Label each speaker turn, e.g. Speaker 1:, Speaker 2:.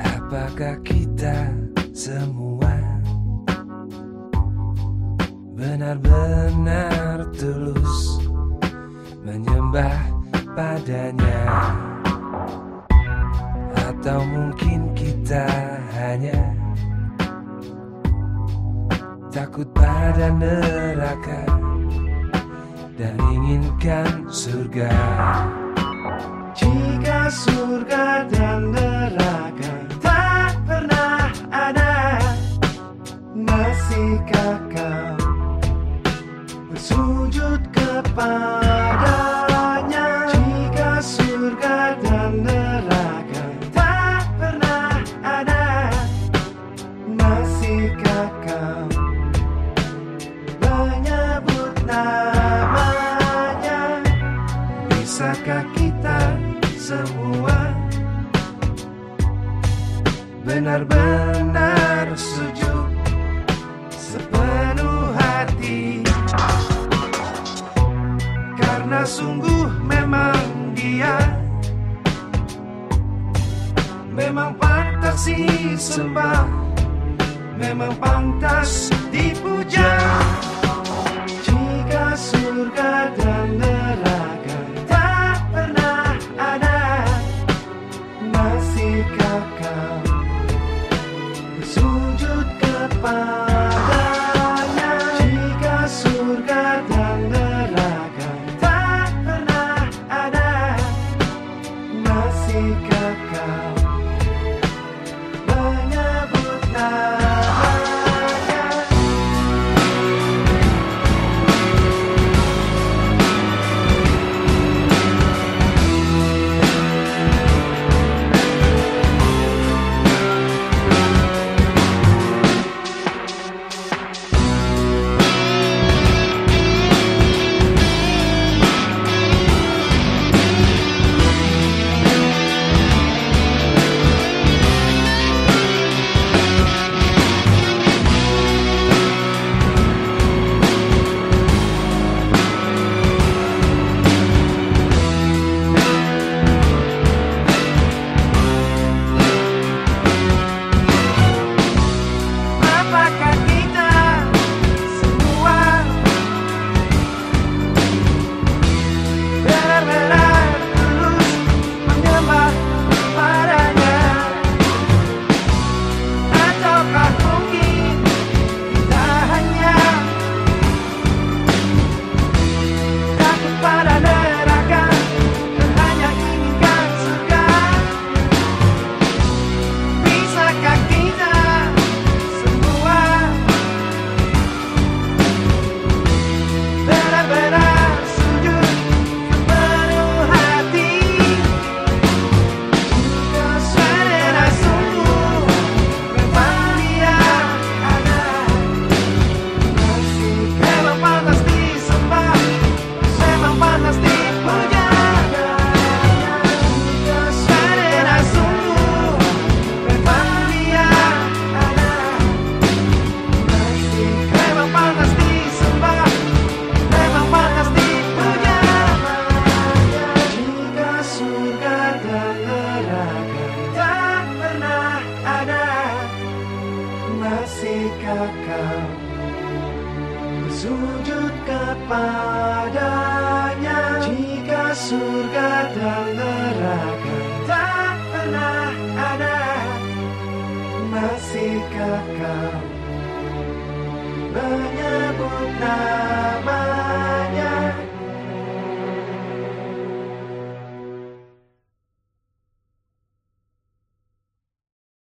Speaker 1: Apakah kita semua benar-benar tulus menyembah padanya? Atau mungkin kita hanya takut pada neraka dan inginkan surga?
Speaker 2: Jika surga dan neraka kepadanya Jika surga dan neraka tak pernah ada Masihkah kau? Menyebut namanya Bisakah kita semua benar-benar memang pantas disembah. Memang pantas dipuja. Jika surga dan neraka tak pernah ada Masihkah kau bersujud kepadanya? Jika surga dan neraka tak pernah ada Masihkah kau kau Bersujud kepadanya. Jika surga dan neraka Tak pernah ada Masihkah kau menyebut nama